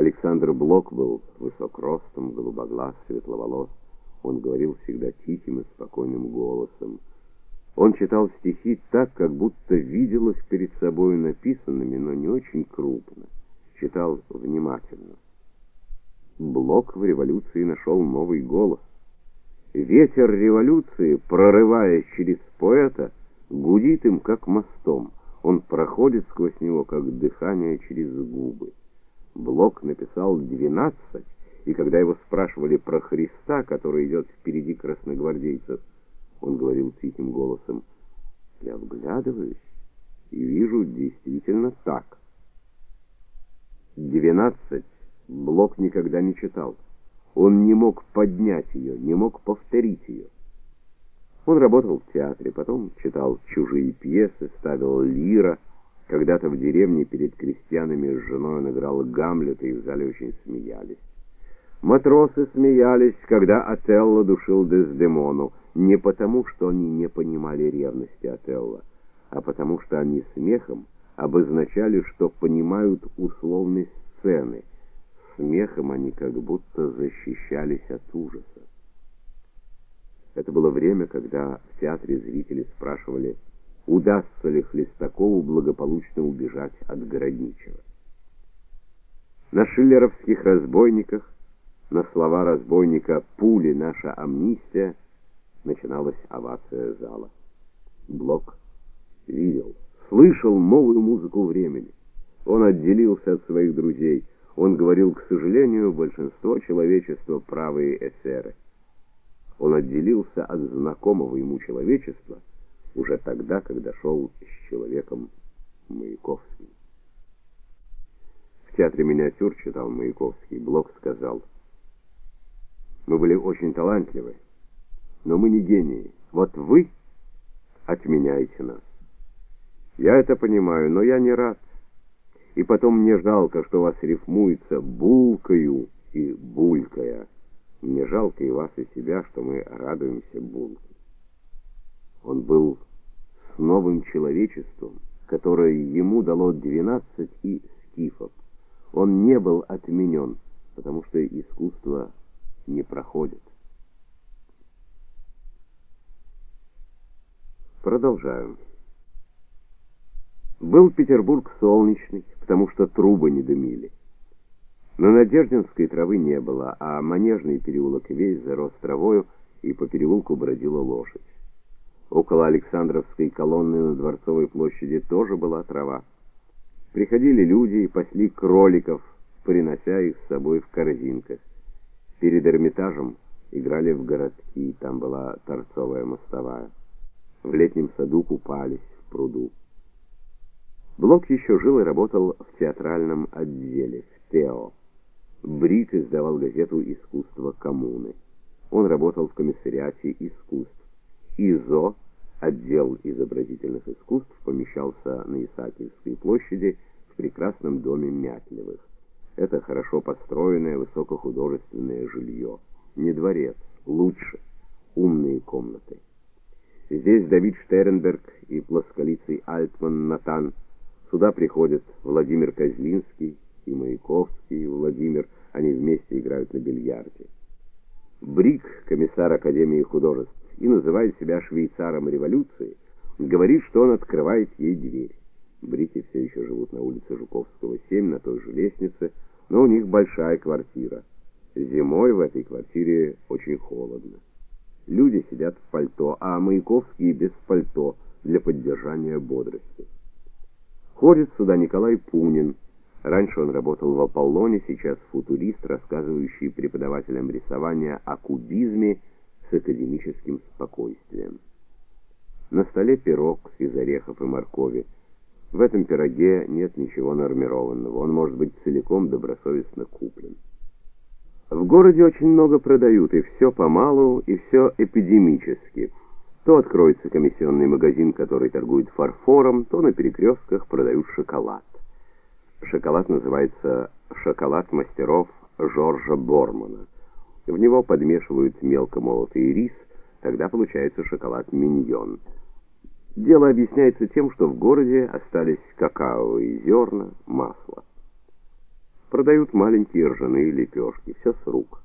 Александр Блок был высок ростом, голубоглаз, светловолос. Он говорил всегда тихим и спокойным голосом. Он читал стихи так, как будто видел их перед собой написанными, но не очень крупно. Читал внимательно. Блок в революции нашел новый голос. Ветер революции, прорываясь через поэта, гудит им как мостом. Он проходит сквозь него как дыхание через губы. Блок написал двенадцать, и когда его спрашивали про Христа, который идет впереди красногвардейцев, он говорил тихим голосом: "Я вглядываюсь и вижу действительно так". Двенадцать Блок никогда не читал. Он не мог поднять ее, не мог повторить ее. Он работал в театре, потом читал чужие пьесы, ставил лира. Когда-то в деревне перед крестьянами с женой он играл Гамлета, и в зале очень смеялись. Матросы смеялись, когда Отелло душил Дездемону, не потому, что они не понимали ревности Отелло, а потому что они смехом обозначали, что понимают условность сцены. Смехом они как будто защищались от ужаса. Это было время, когда в театре зрители спрашивали, удастся ли Хлестакову благополучно убежать от Городничего. На шиллеровских разбойниках, на слова разбойника «Пули наша амнистия» начиналась овация зала. Блок видел, слышал новую музыку времени. Он отделился от своих друзей. Он говорил, к сожалению, большинство человечества правые эсеры. Он отделился от знакомого ему человечества уже тогда, когда шел с человеком Маяковским. В театре миниатюр читал Маяковский. Блок сказал: "Мы были очень талантливы, но мы не гении. Вот вы отменяете нас. Я это понимаю, но я не рад. И потом мне жалко, что вас рифмуется булкою и булькая". Мне жалко и вас, и себя, что мы радуемся Булке. Он был новым человечеством, которое ему дало двенадцать и скифов. Он не был отменен, потому что искусство не проходит. Продолжаем. Был Петербург солнечный, потому что трубы не дымили. На Надеждинской травы не было, а Манежный переулок весь зарос травою, и по переулку бродила лошадь. Около Александровской колонны на Дворцовой площади тоже была трава. Приходили люди и пасли кроликов, принося их с собой в корзинках. Перед Эрмитажем играли в городки, там была торцовая мостовая. В летнем саду купались в пруду. Блок еще жил и работал в театральном отделе, в ТЕО. Брик издавал газету «Искусство коммуны». Он работал в комиссариате искусств. ИЗО, отдел изобразительных искусств, помещался на Исаакиевской площади в прекрасном доме Мятлевых. Это хорошо построенное высокохудожественное жилье. Не дворец, лучше, умные комнаты. Здесь Давид Штернберг и плосколицый Альтман Натан. Сюда приходят Владимир Козлинский, и Маяковский, Владимир, они вместе играют на бильярде. Брик, комиссар Академии художеств, и называет себя швейцаром революции, говорит, что он открывает ей дверь. Брики все еще живут на улице Жуковского, 7, на той же лестнице, но у них большая квартира. Зимой в этой квартире очень холодно. Люди сидят в пальто, а Маяковский без пальто для поддержания бодрости. Ходит сюда Николай Пунин, Раньше он работал в Аполлоне, сейчас футурист, рассказывающий преподавателям рисования о кубизме с академическим спокойствием. На столе пирог из орехов и моркови. В этом пироге нет ничего нормированного. Он может быть целиком добросовестно куплен. В городе очень много продают, и все помалу, и все эпидемически. То откроется комиссионный магазин, который торгует фарфором, то на перекрестках продают шоколад. Шоколад называется «Шоколад мастеров Жоржа Бормана». В него подмешивают мелко молотый рис, тогда получается шоколад миньон. Дело объясняется тем, что в городе остались какаовые зерна, масло. Продают маленькие ржаные лепешки, все с рук.